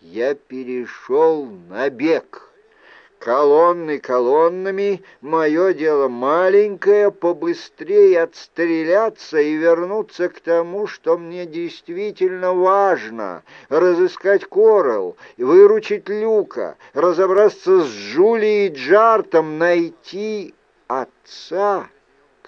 я перешел на бег. Колонны колоннами, мое дело маленькое, побыстрее отстреляться и вернуться к тому, что мне действительно важно. Разыскать Корал, выручить Люка, разобраться с Джулией Джартом, найти отца.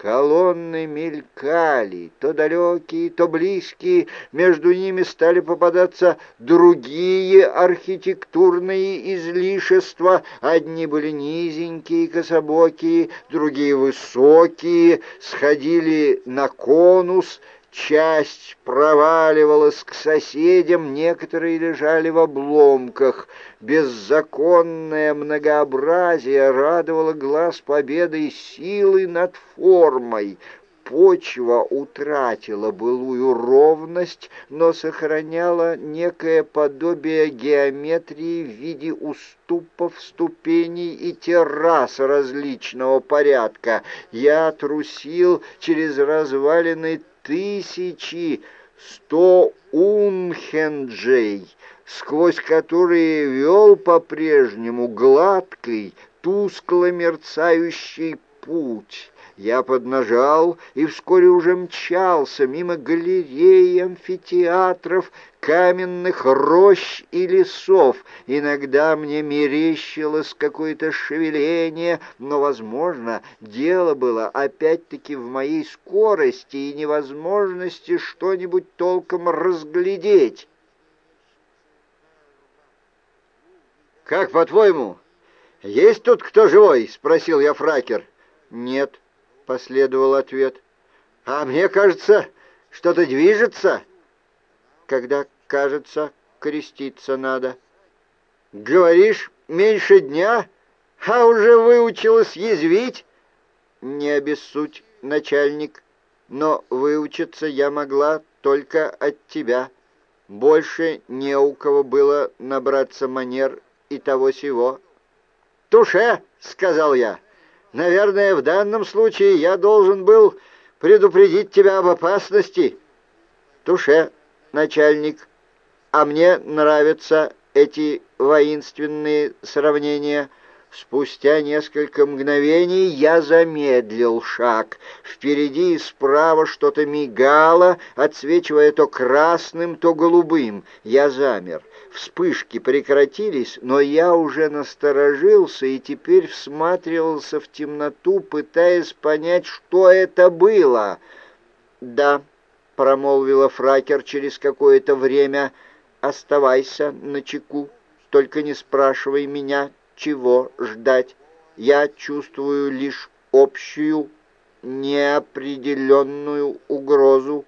Колонны мелькали, то далекие, то близкие, между ними стали попадаться другие архитектурные излишества. Одни были низенькие, кособокие, другие высокие, сходили на конус — Часть проваливалась к соседям, некоторые лежали в обломках. Беззаконное многообразие радовало глаз победой силы над формой. Почва утратила былую ровность, но сохраняла некое подобие геометрии в виде уступов, ступеней и террас различного порядка. Я трусил через развалины тысячи сто унхенджей, сквозь которые вел по-прежнему гладкий, тускло мерцающий путь. Я поднажал и вскоре уже мчался мимо галерей, амфитеатров, каменных рощ и лесов. Иногда мне мерещилось какое-то шевеление, но, возможно, дело было опять-таки в моей скорости и невозможности что-нибудь толком разглядеть. «Как, по-твоему, есть тут кто живой?» — спросил я Фракер. «Нет», — последовал ответ. «А мне кажется, что-то движется». «Когда кажется, креститься надо». «Говоришь, меньше дня, а уже выучилась язвить?» «Не обессудь, начальник, но выучиться я могла только от тебя. Больше не у кого было набраться манер и того сего». «Туше!» — сказал я. Наверное, в данном случае я должен был предупредить тебя об опасности. Туше, начальник, а мне нравятся эти воинственные сравнения — Спустя несколько мгновений я замедлил шаг. Впереди и справа что-то мигало, отсвечивая то красным, то голубым. Я замер. Вспышки прекратились, но я уже насторожился и теперь всматривался в темноту, пытаясь понять, что это было. «Да», — промолвила Фракер через какое-то время, — «оставайся на чеку, только не спрашивай меня, чего ждать. Я чувствую лишь общую, неопределенную угрозу.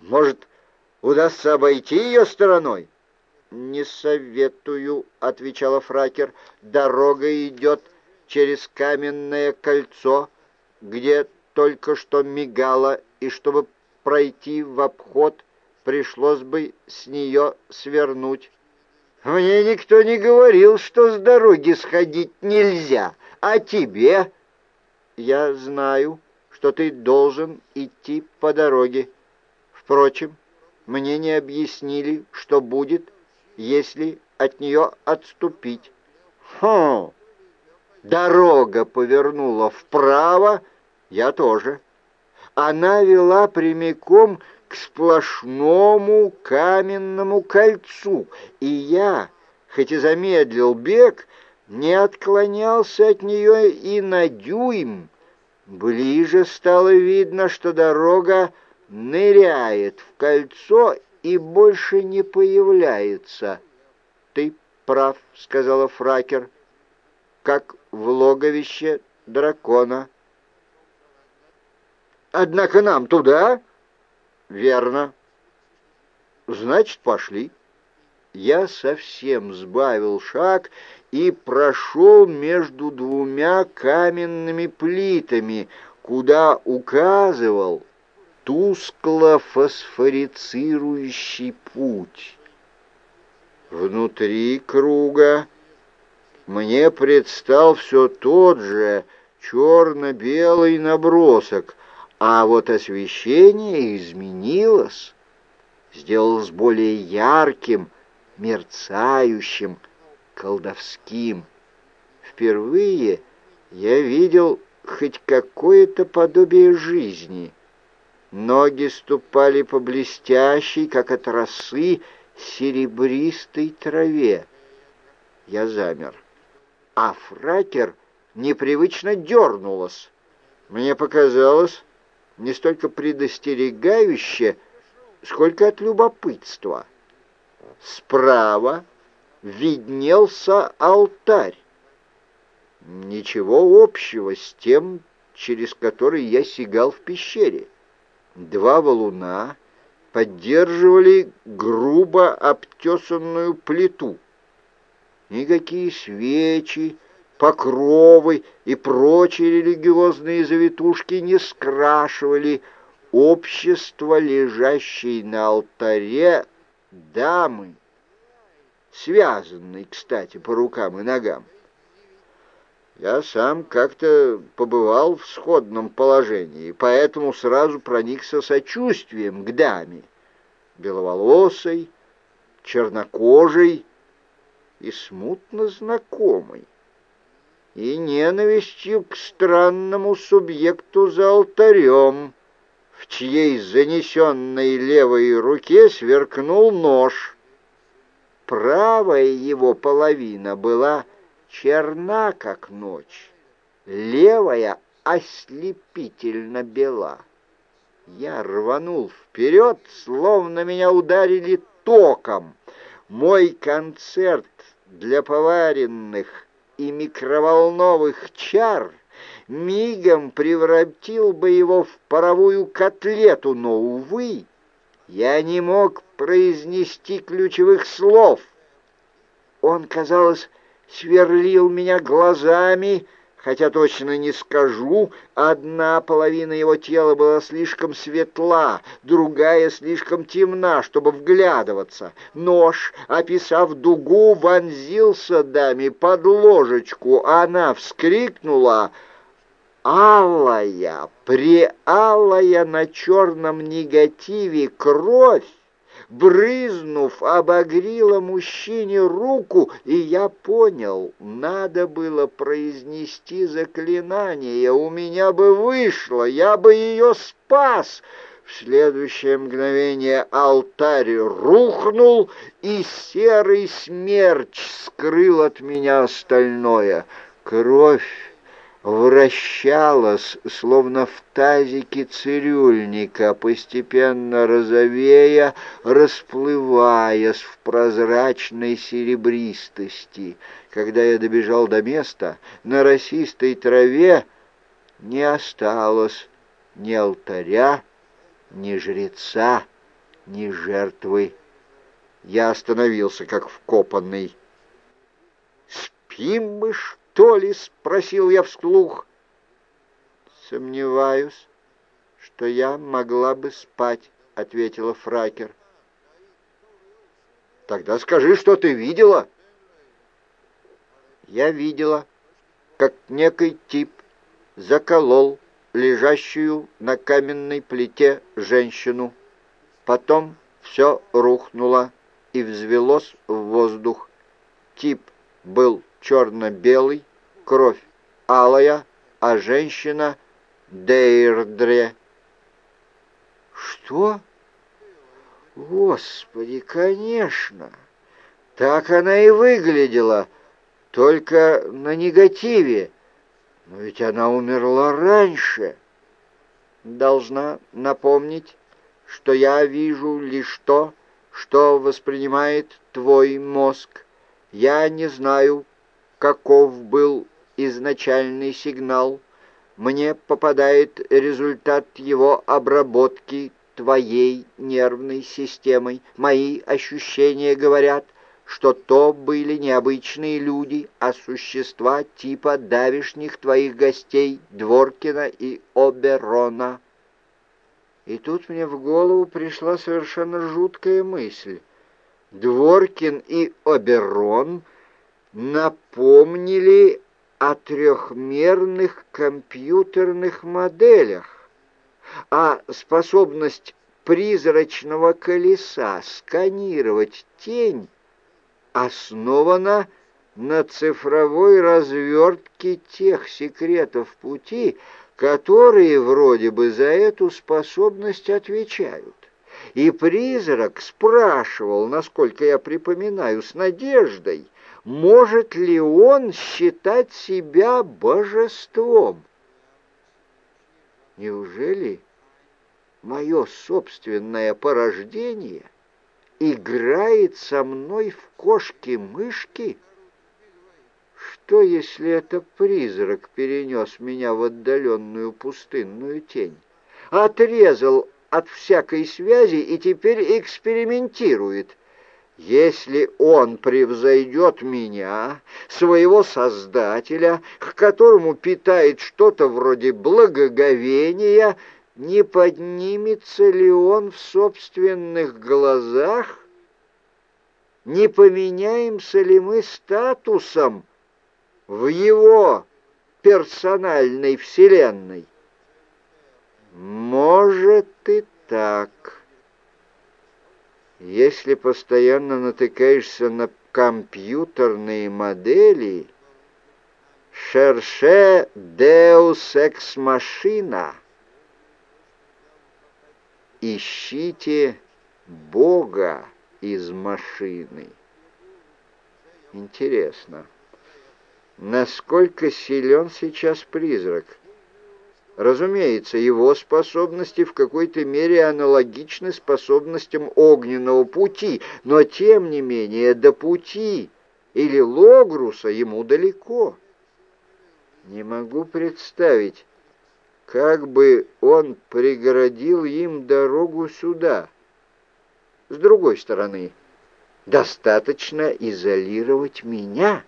Может, удастся обойти ее стороной? «Не советую», — отвечала Фракер. «Дорога идет через каменное кольцо, где только что мигало, и чтобы пройти в обход, пришлось бы с нее свернуть». Мне никто не говорил, что с дороги сходить нельзя, а тебе? Я знаю, что ты должен идти по дороге. Впрочем, мне не объяснили, что будет, если от нее отступить. Хм, дорога повернула вправо, я тоже. Она вела прямиком к сплошному каменному кольцу, и я, хоть и замедлил бег, не отклонялся от нее и на дюйм. Ближе стало видно, что дорога ныряет в кольцо и больше не появляется. «Ты прав», — сказала Фракер, — «как в логовище дракона». «Однако нам туда...» «Верно». «Значит, пошли». Я совсем сбавил шаг и прошел между двумя каменными плитами, куда указывал тускло фосфорицирующий путь. Внутри круга мне предстал все тот же черно-белый набросок, а вот освещение изменилось, сделалось более ярким, мерцающим, колдовским. Впервые я видел хоть какое-то подобие жизни. Ноги ступали по блестящей, как от росы, серебристой траве. Я замер, а фракер непривычно дернулась. Мне показалось не столько предостерегающе, сколько от любопытства. Справа виднелся алтарь. Ничего общего с тем, через который я сигал в пещере. Два валуна поддерживали грубо обтесанную плиту. Никакие свечи, покровы и прочие религиозные завитушки не скрашивали общество, лежащей на алтаре дамы, связанной, кстати, по рукам и ногам. Я сам как-то побывал в сходном положении, поэтому сразу проникся сочувствием к даме, беловолосой, чернокожей и смутно знакомой и ненавистью к странному субъекту за алтарем, в чьей занесенной левой руке сверкнул нож. Правая его половина была черна, как ночь, левая ослепительно бела. Я рванул вперед, словно меня ударили током. Мой концерт для поваренных и микроволновых чар мигом превратил бы его в паровую котлету, но, увы, я не мог произнести ключевых слов. Он, казалось, сверлил меня глазами, хотя точно не скажу, одна половина его тела была слишком светла, другая слишком темна, чтобы вглядываться. Нож, описав дугу, вонзился даме под ложечку. Она вскрикнула «Алая, преалая на черном негативе кровь!» Брызнув, обогрила мужчине руку, и я понял, надо было произнести заклинание, у меня бы вышло, я бы ее спас. В следующее мгновение алтарь рухнул, и серый смерч скрыл от меня остальное. Кровь вращалась, словно в тазике цирюльника, постепенно розовея, расплываясь в прозрачной серебристости. Когда я добежал до места, на росистой траве не осталось ни алтаря, ни жреца, ни жертвы. Я остановился, как вкопанный. «Спим мы, что то ли?» — спросил я вслух. «Сомневаюсь, что я могла бы спать», — ответила Фракер. «Тогда скажи, что ты видела?» «Я видела, как некий тип заколол лежащую на каменной плите женщину. Потом все рухнуло и взвелось в воздух. Тип был черно-белый, кровь алая, а женщина Дейрдре. Что? Господи, конечно! Так она и выглядела, только на негативе. Но ведь она умерла раньше. Должна напомнить, что я вижу лишь то, что воспринимает твой мозг. Я не знаю, каков был изначальный сигнал, мне попадает результат его обработки твоей нервной системой. Мои ощущения говорят, что то были необычные люди, а существа типа давишних твоих гостей Дворкина и Оберона. И тут мне в голову пришла совершенно жуткая мысль. Дворкин и Оберон — напомнили о трехмерных компьютерных моделях, а способность призрачного колеса сканировать тень основана на цифровой развертке тех секретов пути, которые вроде бы за эту способность отвечают. И призрак спрашивал, насколько я припоминаю, с надеждой, может ли он считать себя божеством. Неужели мое собственное порождение играет со мной в кошки-мышки? Что, если это призрак перенес меня в отдаленную пустынную тень, отрезал от всякой связи и теперь экспериментирует? Если он превзойдет меня, своего Создателя, к которому питает что-то вроде благоговения, не поднимется ли он в собственных глазах? Не поменяемся ли мы статусом в его персональной вселенной? Может и так. Если постоянно натыкаешься на компьютерные модели, «Шерше деус экс машина» ищите Бога из машины. Интересно, насколько силен сейчас призрак? Разумеется, его способности в какой-то мере аналогичны способностям огненного пути, но тем не менее до пути или Логруса ему далеко. Не могу представить, как бы он преградил им дорогу сюда. С другой стороны, достаточно изолировать меня.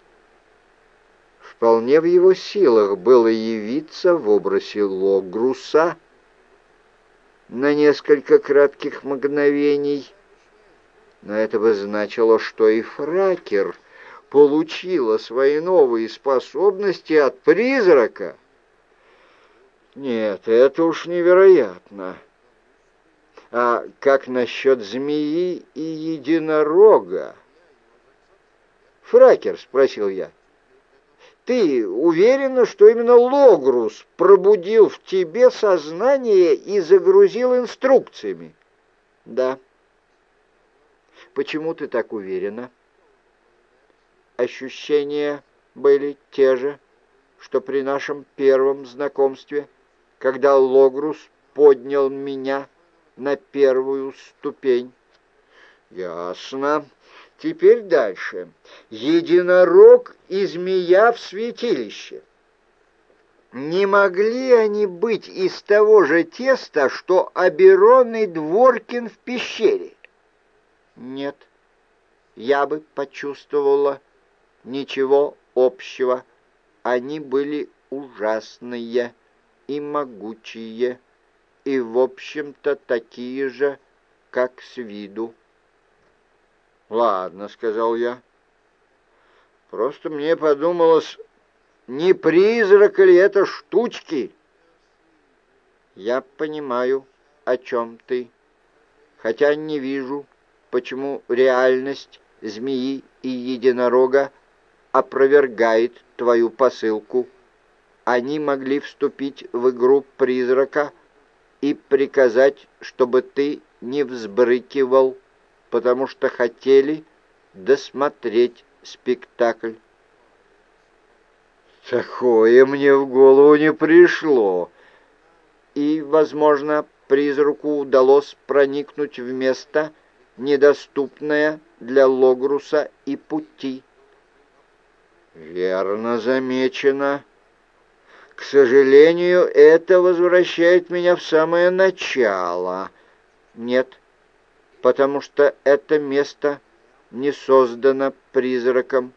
Вполне в его силах было явиться в образе Логруса на несколько кратких мгновений, но это бы значило, что и Фракер получила свои новые способности от призрака — нет, это уж невероятно. А как насчет змеи и единорога? Фракер, спросил я. Ты уверена, что именно Логрус пробудил в тебе сознание и загрузил инструкциями? Да. Почему ты так уверена? Ощущения были те же, что при нашем первом знакомстве — когда Логрус поднял меня на первую ступень. Ясно. Теперь дальше. Единорог и змея в святилище. Не могли они быть из того же теста, что Аберон Дворкин в пещере? Нет, я бы почувствовала ничего общего. Они были ужасные и могучие, и, в общем-то, такие же, как с виду. «Ладно», — сказал я. «Просто мне подумалось, не призрак ли это штучки?» «Я понимаю, о чем ты, хотя не вижу, почему реальность змеи и единорога опровергает твою посылку» они могли вступить в игру призрака и приказать, чтобы ты не взбрыкивал, потому что хотели досмотреть спектакль. Такое мне в голову не пришло. И, возможно, призраку удалось проникнуть в место, недоступное для Логруса и пути. Верно замечено. К сожалению, это возвращает меня в самое начало. Нет, потому что это место не создано призраком.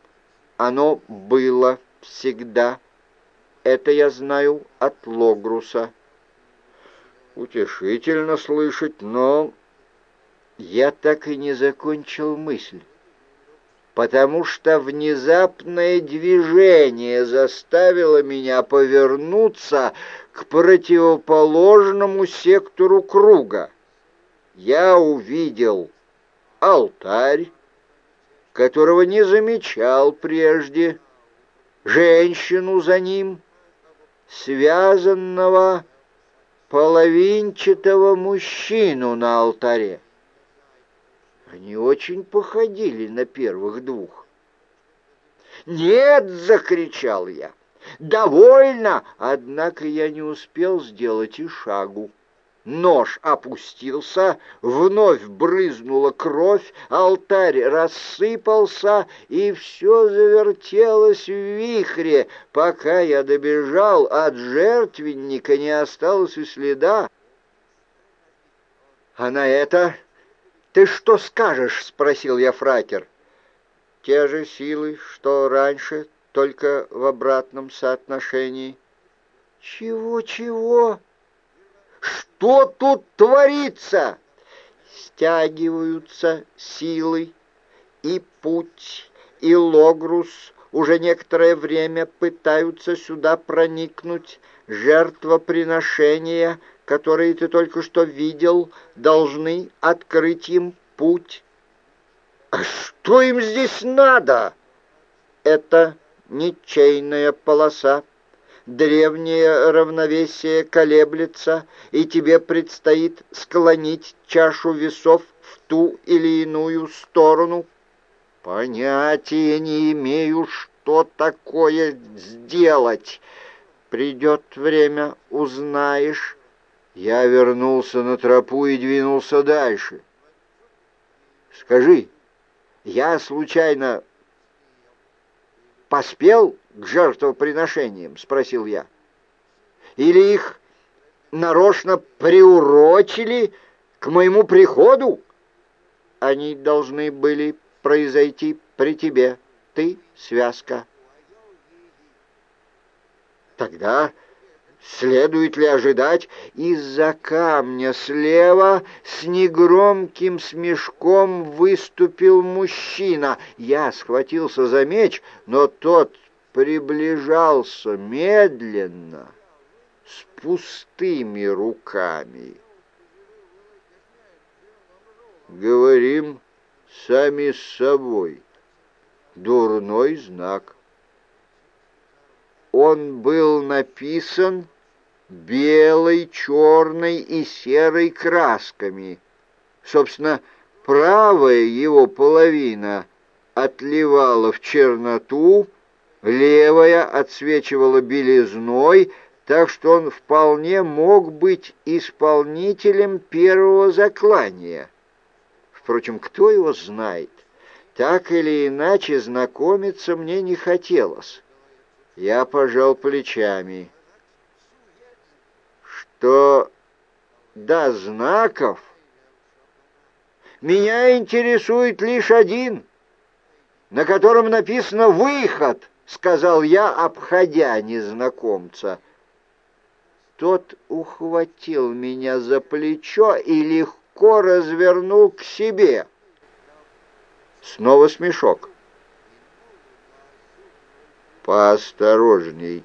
Оно было всегда. Это я знаю от Логруса. Утешительно слышать, но я так и не закончил мысль потому что внезапное движение заставило меня повернуться к противоположному сектору круга. Я увидел алтарь, которого не замечал прежде, женщину за ним, связанного половинчатого мужчину на алтаре. Они очень походили на первых двух. «Нет!» — закричал я. «Довольно!» Однако я не успел сделать и шагу. Нож опустился, вновь брызнула кровь, алтарь рассыпался, и все завертелось в вихре. Пока я добежал, от жертвенника не осталось и следа. «А на это ты что скажешь?» — спросил я фракер. «Те же силы, что раньше, только в обратном соотношении». «Чего-чего?» Что тут творится? Стягиваются силы, и путь, и Логрус уже некоторое время пытаются сюда проникнуть. Жертвоприношения, которые ты только что видел, должны открыть им путь. А что им здесь надо? Это ничейная полоса древнее равновесие колеблется, и тебе предстоит склонить чашу весов в ту или иную сторону. Понятия не имею, что такое сделать. Придет время, узнаешь. Я вернулся на тропу и двинулся дальше. Скажи, я случайно поспел к жертвоприношениям?» — спросил я. «Или их нарочно приурочили к моему приходу?» «Они должны были произойти при тебе. Ты — связка». «Тогда...» Следует ли ожидать, из-за камня слева с негромким смешком выступил мужчина. Я схватился за меч, но тот приближался медленно, с пустыми руками. Говорим сами с собой. Дурной знак. Он был написан белой, черной и серой красками. Собственно, правая его половина отливала в черноту, левая отсвечивала белизной, так что он вполне мог быть исполнителем первого заклания. Впрочем, кто его знает? Так или иначе знакомиться мне не хотелось. Я пожал плечами. Что до знаков, меня интересует лишь один, на котором написано «Выход», — сказал я, обходя незнакомца. Тот ухватил меня за плечо и легко развернул к себе. Снова смешок. «Поосторожней,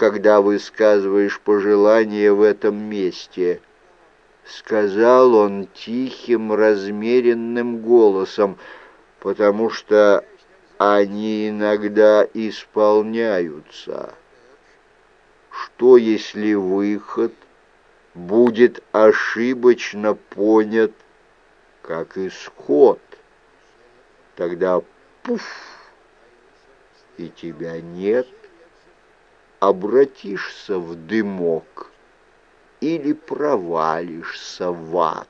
когда высказываешь пожелания в этом месте», — сказал он тихим, размеренным голосом, потому что они иногда исполняются. Что, если выход будет ошибочно понят как исход? Тогда пуф, и тебя нет, обратишься в дымок или провалишься в ад.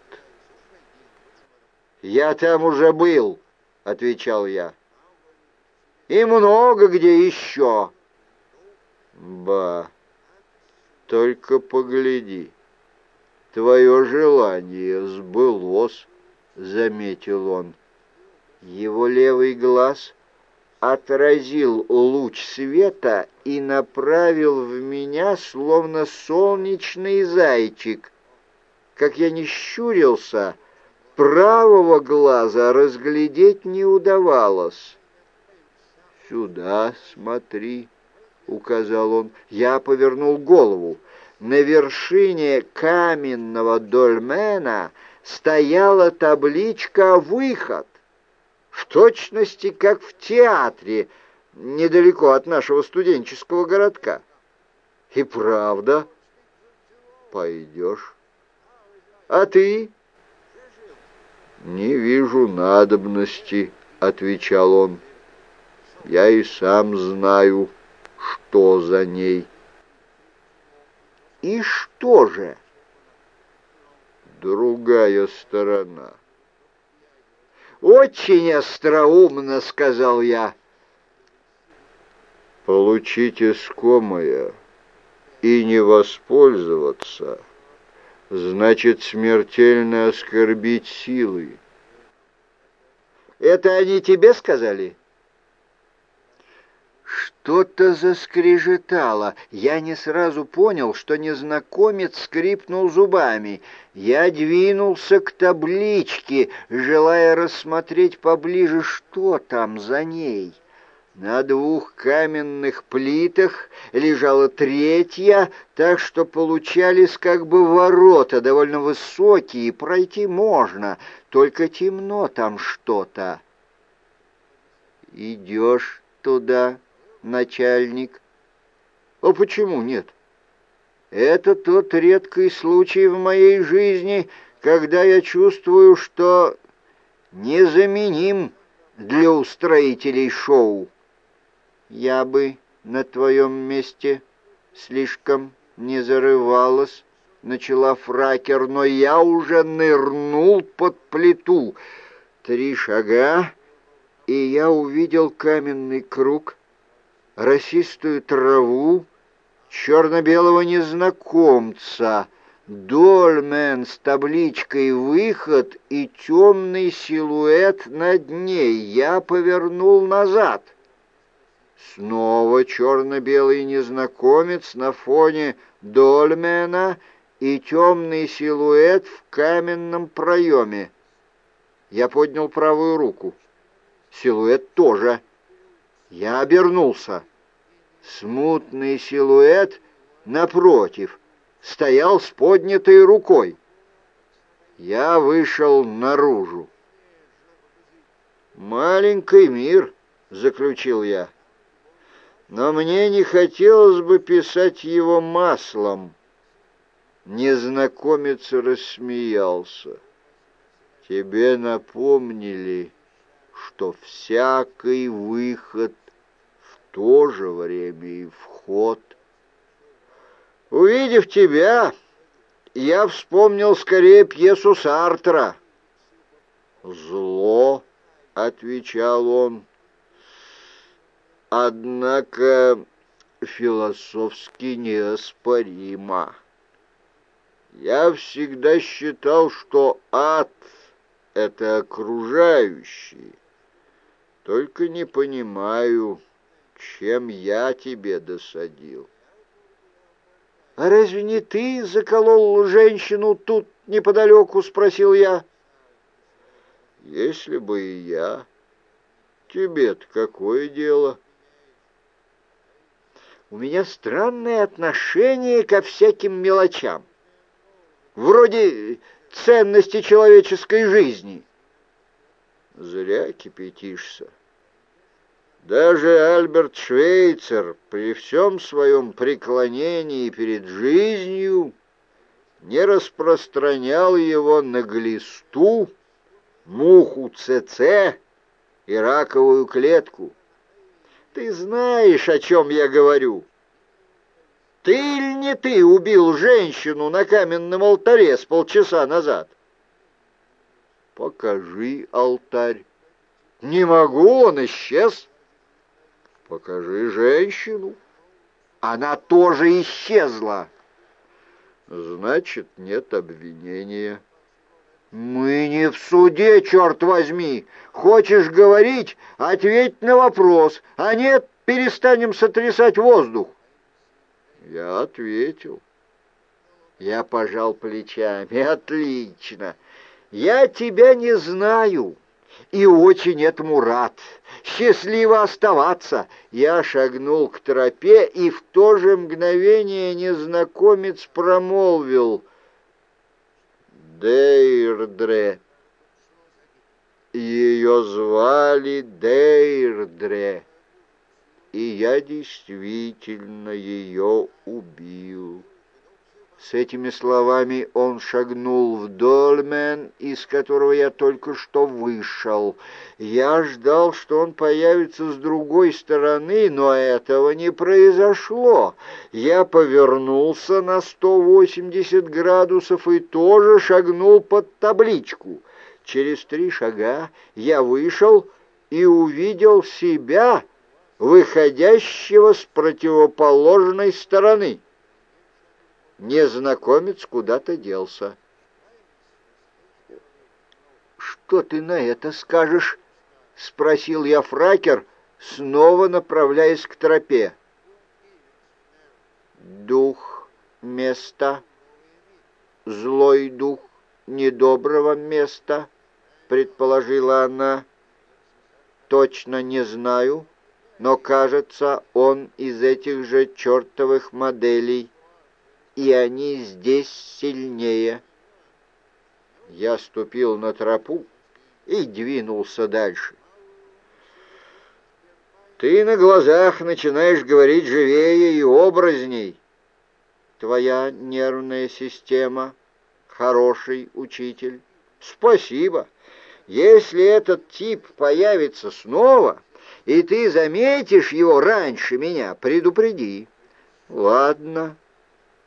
«Я там уже был», — отвечал я и много где еще. Ба, только погляди, твое желание сбылось, заметил он. Его левый глаз отразил луч света и направил в меня, словно солнечный зайчик. Как я не щурился, правого глаза разглядеть не удавалось. «Сюда смотри», — указал он. Я повернул голову. На вершине каменного дольмена стояла табличка «Выход». В точности, как в театре, недалеко от нашего студенческого городка. И правда, пойдешь. А ты? Не вижу надобности, отвечал он. Я и сам знаю, что за ней. И что же? Другая сторона. «Очень остроумно», — сказал я. «Получить искомое и не воспользоваться, значит смертельно оскорбить силой». «Это они тебе сказали?» Что-то заскрежетало. Я не сразу понял, что незнакомец скрипнул зубами. Я двинулся к табличке, желая рассмотреть поближе, что там за ней. На двух каменных плитах лежала третья, так что получались как бы ворота, довольно высокие, пройти можно, только темно там что-то. «Идешь туда?» Начальник. А почему нет? Это тот редкий случай в моей жизни, когда я чувствую, что незаменим для устроителей шоу. Я бы на твоем месте слишком не зарывалась, начала фракер, но я уже нырнул под плиту. Три шага, и я увидел каменный круг — росистую траву, черно-белого незнакомца, дольмен с табличкой «Выход» и темный силуэт над ней. Я повернул назад. Снова черно-белый незнакомец на фоне дольмена и темный силуэт в каменном проеме. Я поднял правую руку. Силуэт тоже. Я обернулся. Смутный силуэт, напротив, стоял с поднятой рукой. Я вышел наружу. «Маленький мир», — заключил я, — «но мне не хотелось бы писать его маслом». Незнакомец рассмеялся. «Тебе напомнили, что всякий выход то же время и вход. Увидев тебя, я вспомнил скорее пьесу Сартра. «Зло», — отвечал он, — «однако философски неоспоримо. Я всегда считал, что ад — это окружающий, только не понимаю, чем я тебе досадил. — А разве не ты заколол женщину тут неподалеку? — спросил я. — Если бы и я. Тебе-то какое дело? У меня странное отношение ко всяким мелочам. Вроде ценности человеческой жизни. Зря кипятишься. Даже Альберт Швейцер при всем своем преклонении перед жизнью не распространял его на глисту, муху ЦЦ и раковую клетку. Ты знаешь, о чем я говорю. Ты или не ты убил женщину на каменном алтаре с полчаса назад? Покажи алтарь. Не могу, он исчез. Покажи женщину. Она тоже исчезла. Значит, нет обвинения. Мы не в суде, черт возьми. Хочешь говорить, ответь на вопрос, а нет, перестанем сотрясать воздух. Я ответил. Я пожал плечами. Отлично. Я тебя не знаю и очень этому рад. Счастливо оставаться. Я шагнул к тропе, и в то же мгновение незнакомец промолвил «Дейрдре». Ее звали Дейрдре, и я действительно ее убил. С этими словами он шагнул в дольмен, из которого я только что вышел. Я ждал, что он появится с другой стороны, но этого не произошло. Я повернулся на 180 градусов и тоже шагнул под табличку. Через три шага я вышел и увидел себя, выходящего с противоположной стороны незнакомец куда-то делся. «Что ты на это скажешь?» — спросил я фракер, снова направляясь к тропе. «Дух места, злой дух недоброго места», — предположила она. «Точно не знаю, но, кажется, он из этих же чертовых моделей» и они здесь сильнее. Я ступил на тропу и двинулся дальше. Ты на глазах начинаешь говорить живее и образней. Твоя нервная система — хороший учитель. Спасибо. Если этот тип появится снова, и ты заметишь его раньше меня, предупреди. Ладно,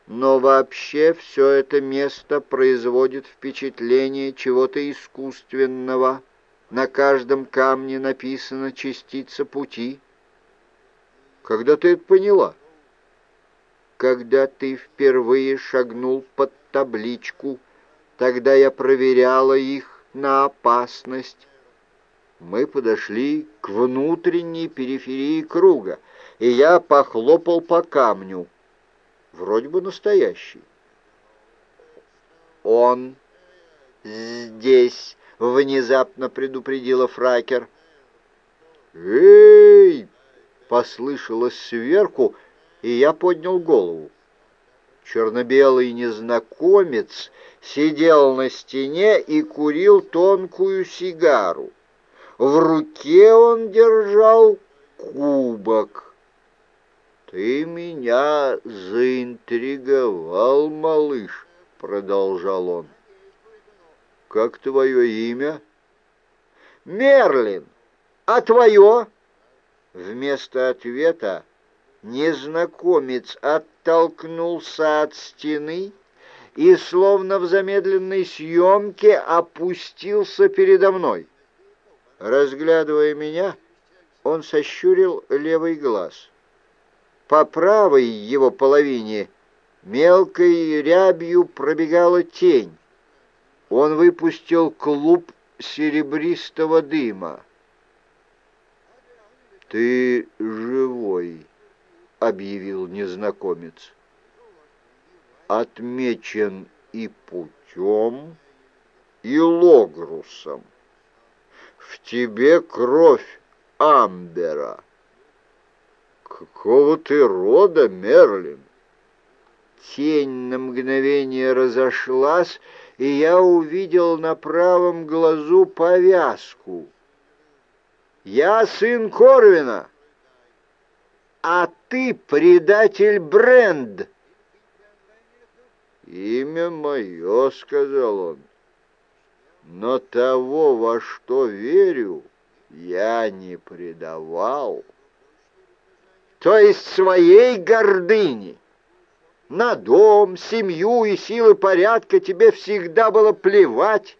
но вообще все это место производит впечатление чего-то искусственного. На каждом камне написана частица пути. Когда ты это поняла? Когда ты впервые шагнул под табличку, тогда я проверяла их на опасность. Мы подошли к внутренней периферии круга, и я похлопал по камню вроде бы настоящий. «Он здесь!» — внезапно предупредила Фракер. «Эй!» — послышалось сверху, и я поднял голову. Черно-белый незнакомец сидел на стене и курил тонкую сигару. В руке он держал кубок. «Ты меня заинтриговал, малыш», — продолжал он. «Как твое имя?» «Мерлин. А твое?» Вместо ответа незнакомец оттолкнулся от стены и, словно в замедленной съемке, опустился передо мной. Разглядывая меня, он сощурил левый глаз — по правой его половине мелкой рябью пробегала тень. Он выпустил клуб серебристого дыма. «Ты живой», — объявил незнакомец. «Отмечен и путем, и логрусом. В тебе кровь Амбера». «Какого ты рода, Мерлин?» Тень на мгновение разошлась, и я увидел на правом глазу повязку. «Я сын Корвина, а ты предатель Бренд!» «Имя мое», — сказал он, — «но того, во что верю, я не предавал» то есть своей гордыни. На дом, семью и силы порядка тебе всегда было плевать.